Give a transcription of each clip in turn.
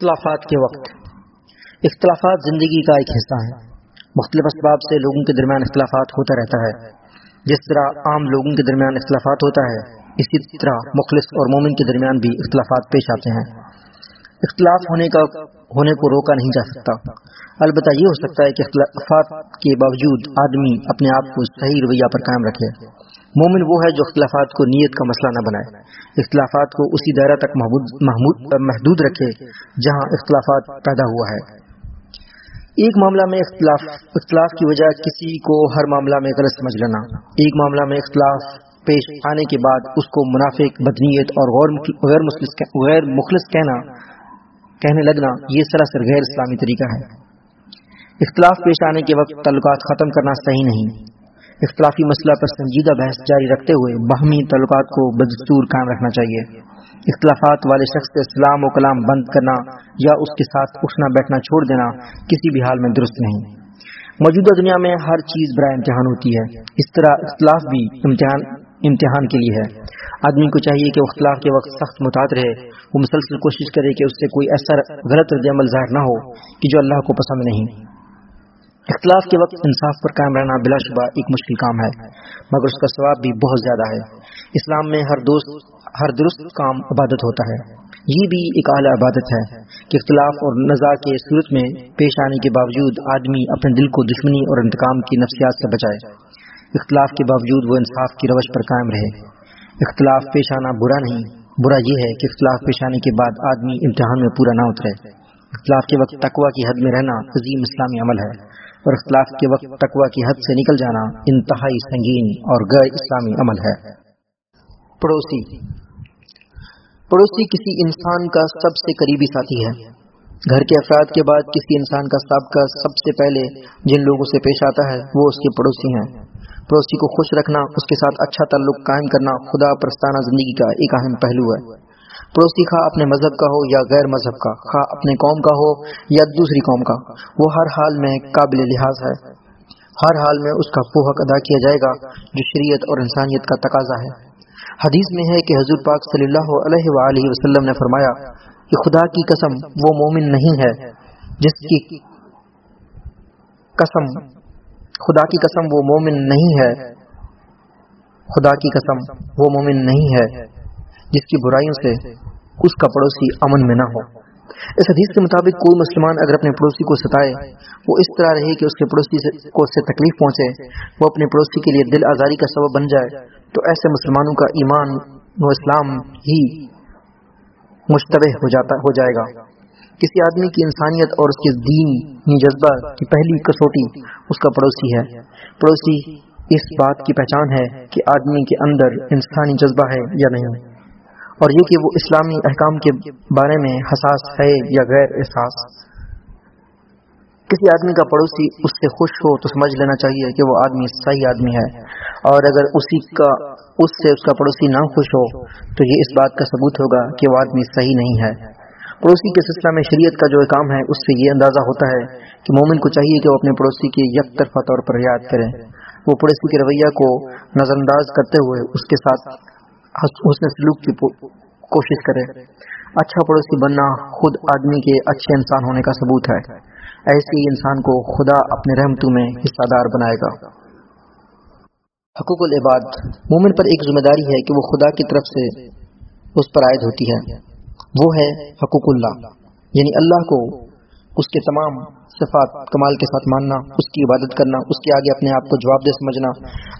اختلافات کے وقت۔ اختلافات زندگی کا ایک حصہ ہیں۔ مختلف اسباب سے لوگوں کے درمیان اختلافات ہوتا رہتا ہے۔ جس طرح عام لوگوں کے درمیان اختلافات ہوتا ہے، اسی طرح مخلص اور مومن کے درمیان بھی اختلافات پیش آتے ہیں۔ اختلاف ہونے کا ہونے کو روکا نہیں جا سکتا۔ البتہ یہ ہو سکتا ہے کہ اختلافات کے باوجود آدمی اپنے آپ کو صحیح رویہ پر قائم رکھے۔ مومن وہ ہے جو اختلافات کو نیت کا مسئلہ نہ بنائے۔ اختلافات کو اسی دائرہ تک محدود رکھے جہاں اختلافات پیدا ہوا ہے۔ ایک معاملہ میں اختلاف اختلاف کی وجہ کسی کو ہر معاملہ میں غلط سمجھ لینا۔ ایک معاملہ میں اختلاف پیش آنے کے بعد اس کو منافق، بدنیت اور غیر مخلص کہنا کہنے لگنا یہ سراسر غیر اسلامی طریقہ ہے۔ اختلاف پیش آنے کے وقت تعلقات ختم کرنا صحیح نہیں۔ اختلافی مسئلہ پر سنجیدہ بحث جاری رکھتے ہوئے باہمی تعلقات کو بدستور قائم رکھنا چاہیے۔ اختلافات والے شخص سے اسلام و کلام بند کرنا یا اس کے ساتھ اٹھنا بیٹھنا چھوڑ دینا کسی بھی حال میں درست نہیں۔ موجودہ دنیا میں ہر چیز برائے امتحان ہوتی ہے۔ اس طرح اختلاف بھی امتحان امتحان کے لیے ہے۔ آدمی کو چاہیے کہ وہ اختلاف کے وقت سخت متعد رہے۔ وہ مسلسل کوشش کرے کہ اس سے کوئی ایسا غلط رد عمل ظاہر نہ ہو کہ جو اللہ کو پسند نہیں۔ اختلاف کے وقت انصاف پر قائم رہنا بلا شبہ ایک مشکل کام ہے، مگر اس کا ثواب بھی بہت زیادہ ہے۔ اسلام میں ہر دوست، ہر درست کام عبادت ہوتا ہے۔ یہ بھی ایک اعلیٰ عبادت ہے کہ اختلاف اور نزا کے صورت میں پیش آنے کے باوجود آدمی اپنے دل کو دشمنی اور انتقام کی نفسیات سے بچائے۔ اختلاف کے باوجود وہ انصاف کی روش پر قائم رہے۔ اختلاف پیش آنا برا نہیں، برا یہ ہے کہ اختلاف پیش آنے کے بعد آدمی امتحان میں پورا نہ اترے۔ اختلاف کے وقت تقوا کی حد میں رہنا عظیم اسلامی عمل ہے۔ اور اختلاف کے وقت تقوا کی حد سے نکل جانا انتہائی سنگین اور غیر اسلامی عمل ہے۔ پڑوسی۔ پڑوسی کسی انسان کا سب سے قریبی ساتھی ہے۔ گھر کے افراد کے بعد کسی انسان کا سابقہ سب سے پہلے جن لوگوں سے پیش آتا ہے وہ اس کے پڑوسی ہیں۔ پڑوسی کو خوش رکھنا، اس کے ساتھ اچھا تعلق قائم کرنا خدا پرستانہ زندگی کا ایک اہم پہلو ہے۔ پڑوسی خواہ اپنے مذہب کا ہو یا غیر مذہب کا، خواہ اپنے قوم کا ہو یا دوسری قوم کا، وہ ہر حال میں قابل لحاظ ہے۔ ہر حال میں اس کا فوحق ادا کیا جائے گا جو شریعت اور انسانیت کا تقاضا ہے۔ حدیث میں ہے کہ حضور پاک صلی اللہ علیہ وآلہ وسلم نے فرمایا کہ خدا کی قسم وہ مومن نہیں ہے جس کی قسم خدا کی قسم وہ مومن نہیں ہے۔ خدا کی قسم وہ مومن نہیں ہے جس کی برائیوں سے اس کا پڑوسی امن میں نہ ہو۔ اس حدیث کے مطابق کوئی مسلمان اگر اپنے پڑوسی کو ستائے، وہ اس طرح رہے کہ اس کے پڑوسی کو سے تکلیف پہنچے، وہ اپنے پڑوسی کے لیے دل آزاری کا سبب بن جائے، تو ایسے مسلمانوں کا ایمان و اسلام ہی مشتبہ ہو جاتا ہو جائے گا۔ کسی آدمی کی انسانیت اور اس کے دین جذبہ کی پہلی کسوٹی اس کا پڑوسی ہے۔ پڑوسی اس بات کی پہچان ہے کہ آدمی کے اندر انسانی جذبہ ہے یا نہیں۔ اور یہ کہ وہ اسلامی احکام کے بارے میں حساس ہے یا غیر احساس کسی آدمی کا پڑوسی اس سے خوش ہو تو سمجھ لینا چاہیے کہ وہ آدمی صحیح آدمی ہے۔ اور اگر اسی کا، اس سے اس کا پڑوسی نہ خوش ہو تو یہ اس بات کا ثبوت ہوگا کہ وہ آدمی صحیح نہیں ہے۔ پڑوسی کے سلسلہ میں شریعت کا جو کام ہے، اس سے یہ اندازہ ہوتا ہے کہ مومن کو چاہیے کہ وہ اپنے پڑوسی کے یک طرفہ طور پر یاد کریں وہ پڑوسی کے رویہ کو نظر انداز کرتے ہوئے اس کے ساتھ حسن سلوک کی کوشش کرے۔ اچھا پڑوسی بننا خود آدمی کے اچھے انسان ہونے کا ثبوت ہے۔ ایسے ہی انسان کو خدا اپنے رحمتوں میں حصہ دار بنائے گا۔ حقوق العباد، مومن پر ایک ذمہ داری ہے کہ وہ خدا کی طرف سے اس پر عائد ہوتی ہے۔ وہ ہے حقوق اللہ۔ یعنی اللہ کو اس کے تمام صفات کمال کے ساتھ ماننا، اس کی عبادت کرنا، اس کے آگے اپنے آپ کو جواب دہ سمجھنا،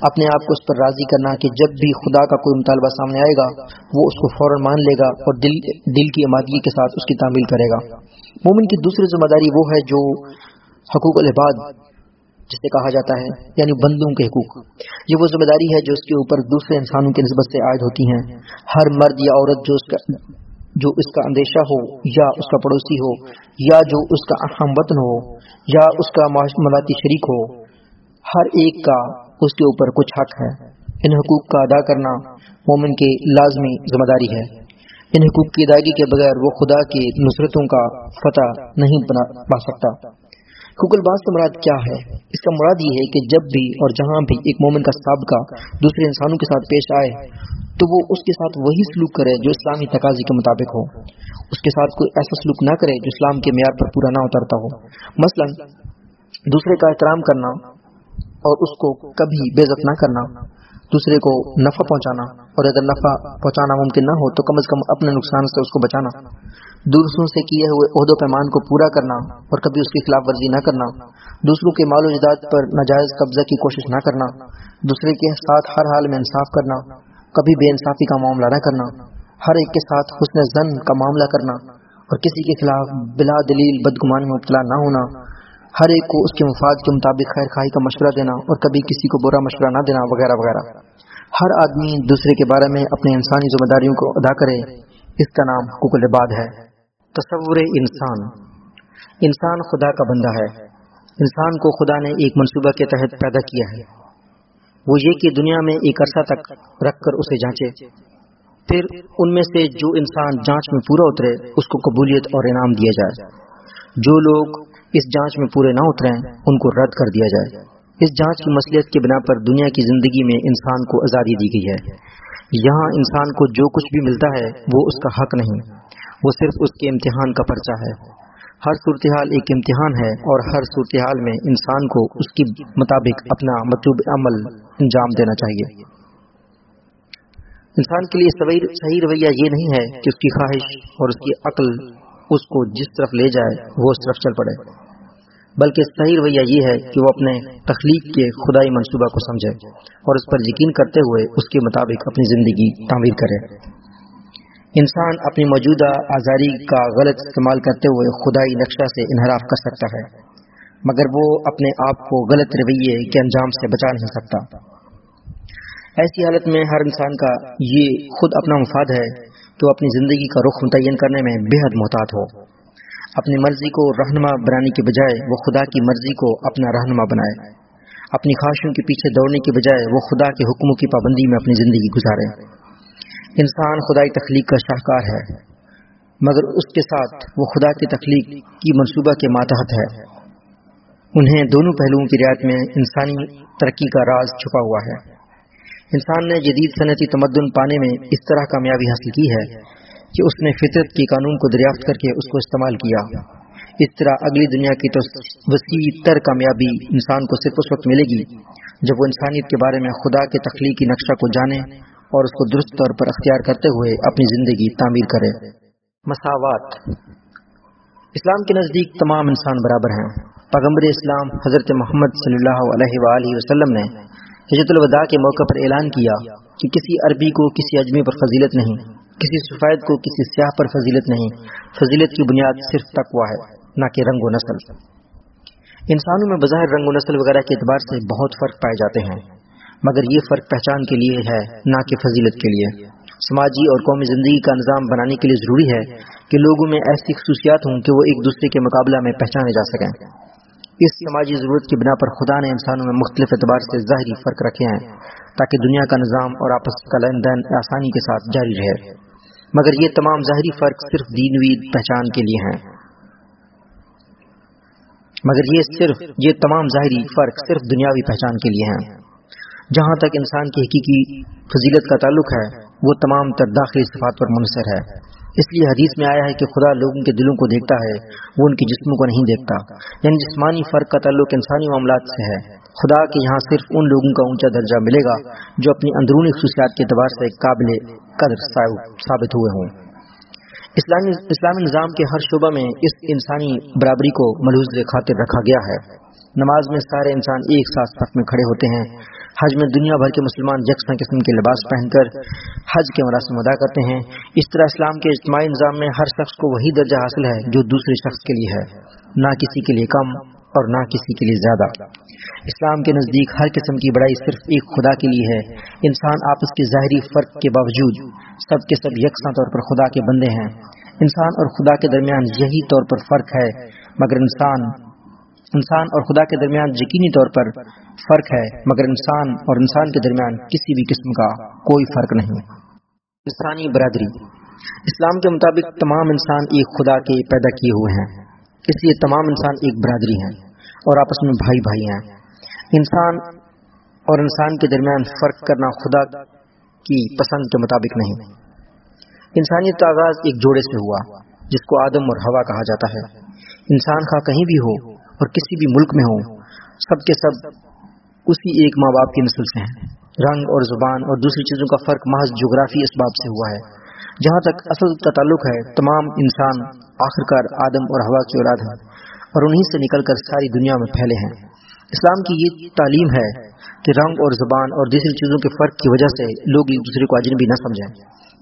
اپنے آپ کو اس پر راضی کرنا کہ جب بھی خدا کا کوئی مطالبہ سامنے آئے گا، وہ اس کو فوراً مان لے گا اور دل دل کی آمادگی کے ساتھ اس کی تعمیل کرے گا۔ مومن کی دوسری ذمہ داری وہ ہے جو حقوق العباد، جسے کہا جاتا ہے یعنی بندوں کے حقوق۔ یہ وہ ذمہ داری ہے جو اس کے اوپر دوسرے انسانوں کی نسبت سے عائد ہوتی ہیں۔ ہر مرد یا عورت جو اس کا جو اس کا اندیشہ ہو، یا اس کا پڑوسی ہو، یا جو اس کا اہم وطن ہو، یا اس کا ملاتی شریک ہو، ہر ایک کا اس کے اوپر کچھ حق ہے۔ ان حقوق کا ادا کرنا مومن کی لازمی ذمہ داری ہے۔ ان حقوق کی ادائیگی کے بغیر وہ خدا کی نصرتوں کا فتح نہیں بنا پا سکتا۔ حقوق الباس سے مراد کیا ہے؟ اس کا مراد یہ ہے کہ جب بھی اور جہاں بھی ایک مومن کا سابقہ دوسرے انسانوں کے ساتھ پیش آئے، تو وہ اس کے ساتھ وہی سلوک کرے جو اسلامی تقاضی کے مطابق ہو۔ اس کے ساتھ کوئی ایسا سلوک نہ کرے جو اسلام کے معیار پر پورا نہ اترتا ہو۔ مثلا، دوسرے کا احترام کرنا اور اس کو کبھی بےزت نہ کرنا، دوسرے کو نفع پہنچانا اور اگر نفع پہنچانا ممکن نہ ہو، تو کم از کم اپنے نقصان سے اس کو بچانا۔ دوسروں سے کیے ہوئے عہد و پیمان کو پورا کرنا اور کبھی اس کی خلاف ورزی نہ کرنا۔ دوسروں کے مال و جداد پر ناجائز قبضہ کی کوشش نہ کرنا۔ دوسرے کے ساتھ ہر حال میں انصاف کرنا۔ کبھی بے انصافی کا معاملہ نہ کرنا۔ ہر ایک کے ساتھ حسن زن کا معاملہ کرنا۔ اور کسی کے خلاف بلا دلیل بدگمانی میں مبتلا نہ ہونا۔ ہر ایک کو اس کے مفاد کے مطابق خیر خواہی کا مشورہ دینا اور کبھی کسی کو برا مشورہ نہ دینا، وغیرہ وغیرہ۔ ہر آدمی دوسرے کے بارے میں اپنے انسانی ذمہ داریوں کو ادا کرے۔ اس کا نام حقوق العباد ہے۔ تصور انسان۔ انسان خدا کا بندہ ہے۔ انسان کو خدا نے ایک منصوبہ کے تحت پیدا کیا ہے۔ وہ یہ کہ دنیا میں ایک عرصہ تک رکھ کر اسے جانچے۔ پھر ان میں سے جو انسان جانچ میں پورا اترے، اس کو قبولیت اور انعام دیا جائے۔ جو لوگ اس جانچ میں پورے نہ اتریں، ان کو رد کر دیا جائے۔ اس جانچ کی مصلیت کے بنا پر دنیا کی زندگی میں انسان کو آزادی دی گئی ہے۔ یہاں انسان کو جو کچھ بھی ملتا ہے، وہ اس کا حق نہیں۔ وہ صرف اس کے امتحان کا پرچہ ہے۔ ہر صورتحال ایک امتحان ہے اور ہر صورتحال میں انسان کو اس کے مطابق اپنا مطلوب عمل انجام دینا چاہیے۔ انسان کے لیے صحیح رویہ یہ نہیں ہے کہ اس کی خواہش اور اس کی عقل اس کو جس طرف لے جائے وہ اس طرف چل پڑے۔ بلکہ صحیح رویہ یہ ہے کہ وہ اپنے تخلیق کے خدائی منصوبہ کو سمجھے اور اس پر یقین کرتے ہوئے اس کے مطابق اپنی زندگی تعمیر کرے۔ انسان اپنی موجودہ آزاری کا غلط استعمال کرتے ہوئے خدائی نقشہ سے انحراف کر سکتا ہے، مگر وہ اپنے آپ کو غلط رویے کے انجام سے بچا نہیں سکتا۔ ایسی حالت میں ہر انسان کا یہ خود اپنا مفاد ہے کہ وہ اپنی زندگی کا رخ متعین کرنے میں بے حد محتاط ہو۔ اپنی مرضی کو رہنما بنانے کے بجائے وہ خدا کی مرضی کو اپنا رہنما بنائے۔ اپنی خواہشوں کے پیچھے دوڑنے کے بجائے وہ خدا کے حکموں کی پابندی میں اپنی زندگی گزارے۔ انسان خدائی تخلیق کا شاہکار ہے، مگر اس کے ساتھ وہ خدا کی تخلیق کی منصوبہ کے ماتحت ہے۔ انہیں دونوں پہلوؤں کی رعایت میں انسانی ترقی کا راز چھپا ہوا ہے۔ انسان نے جدید صنعتی تمدن پانے میں اس طرح کامیابی حاصل کی ہے کہ اس نے فطرت کے قانون کو دریافت کر کے اس کو استعمال کیا۔ اس طرح اگلی دنیا کی تو وسیع تر کامیابی انسان کو صرف اس وقت ملے گی جب وہ انسانیت کے بارے میں خدا کے تخلیقی نقشہ کو جانے اور اس کو درست طور پر اختیار کرتے ہوئے اپنی زندگی تعمیر کرے۔ مساوات۔ اسلام کے نزدیک تمام انسان برابر ہیں۔ پیغمبر اسلام حضرت محمد صلی اللہ علیہ وآلہ وسلم نے حجت الوداع کے موقع پر اعلان کیا کہ کسی عربی کو کسی اجمی پر فضیلت نہیں، کسی سفید کو کسی سیاہ پر فضیلت نہیں۔ فضیلت کی بنیاد صرف تقوا ہے، نہ کہ رنگ و نسل۔ انسانوں میں بظاہر رنگ و نسل وغیرہ کے اعتبار سے بہت فرق پائے جاتے ہیں۔ مگر یہ فرق پہچان کے لیے ہے، نہ کہ فضیلت کے لیے۔ سماجی اور قومی زندگی کا نظام بنانے کے لیے ضروری ہے کہ لوگوں میں ایسی خصوصیات ہوں کہ وہ ایک دوسرے کے مقابلہ میں پہچانے جا سکیں۔ اس سماجی ضرورت کی بنا پر خدا نے انسانوں میں مختلف اعتبار سے ظاہری فرق رکھے ہیں تاکہ دنیا کا نظام اور آپس کا لین دین آسانی کے ساتھ جاری رہے۔ مگر یہ تمام ظاہری فرق صرف دینوی پہچان کے لیے ہیں۔ مگر یہ صرف، یہ تمام ظاہری فرق صرف دنیاوی پہچان کے لیے ہیں۔ جہاں تک انسان کی حقیقی فضیلت کا تعلق ہے، وہ تمام تر داخلی صفات پر منحصر ہے۔ اس لیے حدیث میں آیا ہے کہ خدا لوگوں کے دلوں کو دیکھتا ہے، وہ ان کے جسموں کو نہیں دیکھتا۔ یعنی جسمانی فرق کا تعلق انسانی معاملات سے ہے۔ خدا کے یہاں صرف ان لوگوں کا اونچا درجہ ملے گا جو اپنی اندرونی خصوصیات کے اعتبار سے قابل قدر ثابت ہوئے ہوں۔ اسلامی اسلامی نظام کے ہر شعبہ میں اس انسانی برابری کو ملوز خاطر رکھا گیا ہے۔ نماز میں سارے انسان ایک ساتھ صف میں کھڑے ہوتے ہیں۔ حج میں دنیا بھر کے مسلمان یکساں قسم کے لباس پہن کر حج کے مراسم ادا کرتے ہیں۔ اس طرح اسلام کے اجتماعی نظام میں ہر شخص کو وہی درجہ حاصل ہے جو دوسرے شخص کے لیے ہے۔ نہ کسی کے لیے کم اور نہ کسی کے لیے زیادہ۔ اسلام کے نزدیک ہر قسم کی بڑائی صرف ایک خدا کے لیے ہے۔ انسان آپس کے ظاہری فرق کے باوجود سب کے سب یکساں طور پر خدا کے بندے ہیں۔ انسان اور خدا کے درمیان یہی طور پر فرق ہے، مگر انسان انسان اور خدا کے درمیان یقینی طور پر فرق ہے، مگر انسان اور انسان کے درمیان کسی بھی قسم کا کوئی فرق نہیں۔ انسانی برادری۔ اسلام کے مطابق تمام انسان ایک خدا کے پیدا کیے ہوئے ہیں، اس لیے تمام انسان ایک برادری ہیں اور آپس میں بھائی بھائی ہیں۔ انسان اور انسان کے درمیان فرق کرنا خدا کی پسند کے مطابق نہیں۔ انسانیت کا آغاز ایک جوڑے سے ہوا، جس کو آدم اور ہوا کہا جاتا ہے۔ انسان خواہ کہیں بھی ہو اور کسی بھی ملک میں ہو سب کے سب اسی ایک ماں باپ کی نسل سے ہیں۔ رنگ اور زبان اور دوسری چیزوں کا فرق محض جغرافی اسباب سے ہوا ہے۔ جہاں تک اصل کا تعلق ہے، تمام انسان آخرکار آدم اور ہوا کی اولاد ہیں اور انہیں سے نکل کر ساری دنیا میں پھیلے ہیں۔ اسلام کی یہ تعلیم ہے کہ رنگ اور زبان اور دوسری چیزوں کے فرق کی وجہ سے لوگ ایک دوسرے کو اجنبی نہ سمجھیں۔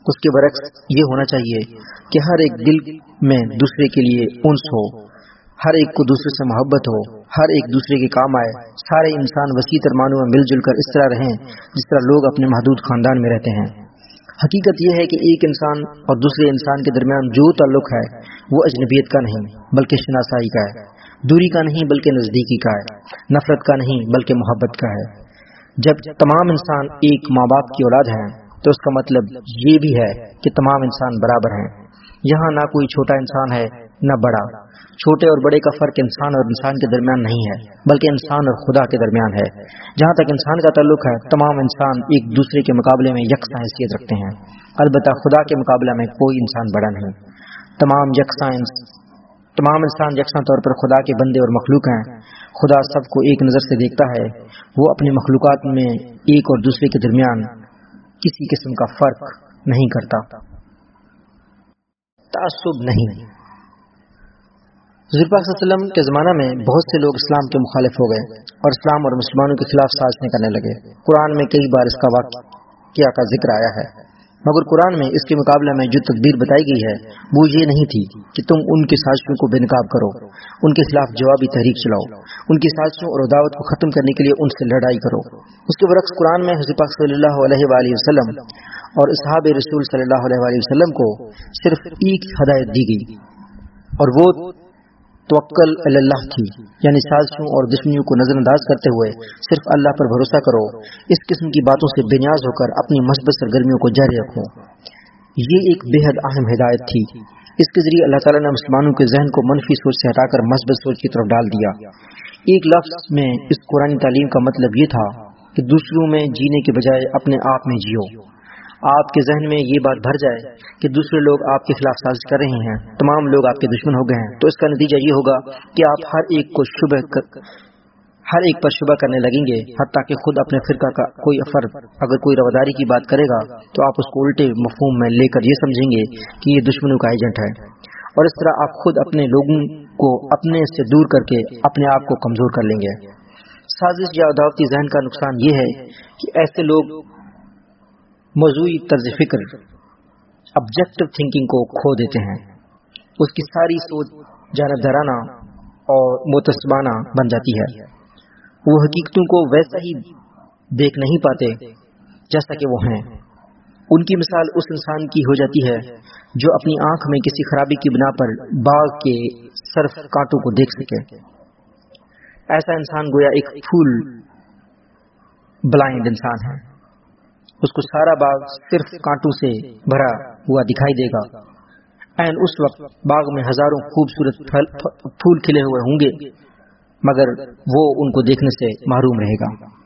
اس کے برعکس یہ ہونا چاہیے کہ ہر ایک دل میں دوسرے کے لیے انس ہو۔ ہر ایک کو دوسرے سے محبت ہو، ہر ایک دوسرے کے کام آئے۔ سارے انسان وسیع ترمانوں میں مل جل کر اس طرح رہیں جس طرح لوگ اپنے محدود خاندان میں رہتے ہیں۔ حقیقت یہ ہے کہ ایک انسان اور دوسرے انسان کے درمیان جو تعلق ہے، وہ اجنبیت کا نہیں، بلکہ شناسائی کا ہے۔ دوری کا نہیں، بلکہ نزدیکی کا ہے۔ نفرت کا نہیں، بلکہ محبت کا ہے۔ جب تمام انسان ایک ماں باپ کی اولاد ہیں، تو اس کا مطلب یہ بھی ہے کہ تمام انسان برابر ہیں۔ یہاں نہ کوئی چھوٹا انسان ہے، نہ بڑا۔ چھوٹے اور بڑے کا فرق انسان اور انسان کے درمیان نہیں ہے، بلکہ انسان اور خدا کے درمیان ہے۔ جہاں تک انسان کا تعلق ہے، تمام انسان ایک دوسرے کے مقابلے میں یکساں حیثیت رکھتے ہیں۔ البتہ خدا کے مقابلہ میں کوئی انسان بڑا نہیں۔ تمام یکساں تمام انسان یکساں طور پر خدا کے بندے اور مخلوق ہیں۔ خدا سب کو ایک نظر سے دیکھتا ہے۔ وہ اپنی مخلوقات میں ایک اور دوسرے کے درمیان کسی قسم کا فرق نہیں کرتا۔ تعصب نہیں۔ حضور پاک صلی اللہ علیہ وسلم کے زمانہ میں بہت سے لوگ اسلام کے مخالف ہو گئے اور اسلام اور مسلمانوں کے خلاف سازشیں کرنے لگے۔ قرآن میں کئی بار اس کا واقعہ کا ذکر آیا ہے، مگر قرآن میں اس کے مقابلے میں جو تدبیر بتائی گئی ہے، وہ یہ نہیں تھی کہ تم ان کی سازشوں کو بے نقاب کرو، ان کے خلاف جوابی تحریک چلاؤ، ان کی سازشوں اور دعوت کو ختم کرنے کے لیے ان سے لڑائی کرو۔ اس کے برعکس قرآن میں حضرت پاک صلی اللہ علیہ وآلہ وسلم اور اصحاب رسول صلی اللہ علیہ وآلہ وسلم کو صرف ایک ہدایت دی گئی اور وہ توکل اللہ تھی یعنی سازشوں اور دشمنیوں کو نظر انداز کرتے ہوئے صرف اللہ پر بھروسہ کرو، اس قسم کی باتوں سے بے نیاز ہو کر اپنی مثبت سرگرمیوں کو جاری رکھو۔ یہ ایک بے حد اہم ہدایت تھی۔ اس کے ذریعے اللہ تعالیٰ نے مسلمانوں کے ذہن کو منفی سوچ سے ہٹا کر مثبت سوچ کی طرف ڈال دیا۔ ایک لفظ میں اس قرآن تعلیم کا مطلب یہ تھا کہ دوسروں میں جینے کے بجائے اپنے آپ میں جیو۔ آپ کے ذہن میں یہ بات بھر جائے کہ دوسرے لوگ آپ کے خلاف سازش کر رہے ہیں، تمام لوگ آپ کے دشمن ہو گئے ہیں۔ تو اس کا نتیجہ یہ ہوگا کہ آپ ہر ایک کو شبہ ہر ایک پر شبہ کرنے لگیں گے، حتیٰ کہ خود اپنے فرقہ کا کوئی فرد اگر کوئی رواداری کی بات کرے گا تو آپ اس کو الٹے مفہوم میں لے کر یہ سمجھیں گے کہ یہ دشمنوں کا ایجنٹ ہے۔ اور اس طرح آپ خود اپنے لوگوں کو اپنے سے دور کر کے اپنے آپ کو کمزور کر لیں گے۔ سازش یا دعوتی ذہن کا نقصان یہ ہے کہ ایسے لوگ موضوعی طرز فکر آبجیکٹو تھنکنگ کو کھو دیتے ہیں۔ اس کی ساری سوچ جانب دھرانا اور متسبانہ بن جاتی ہے۔ وہ حقیقتوں کو ویسا ہی دیکھ نہیں پاتے جیسا کہ وہ ہیں۔ ان کی مثال اس انسان کی ہو جاتی ہے جو اپنی آنکھ میں کسی خرابی کی بنا پر باغ کے صرف کانٹوں کو دیکھ سکے۔ ایسا انسان گویا ایک پھول بلائنڈ انسان ہے۔ اس کو سارا باغ صرف کانٹوں سے بھرا ہوا دکھائی دے گا۔ این اس وقت باغ میں ہزاروں خوبصورت پھول کھلے ہوئے ہوں گے، مگر وہ ان کو دیکھنے سے محروم رہے گا۔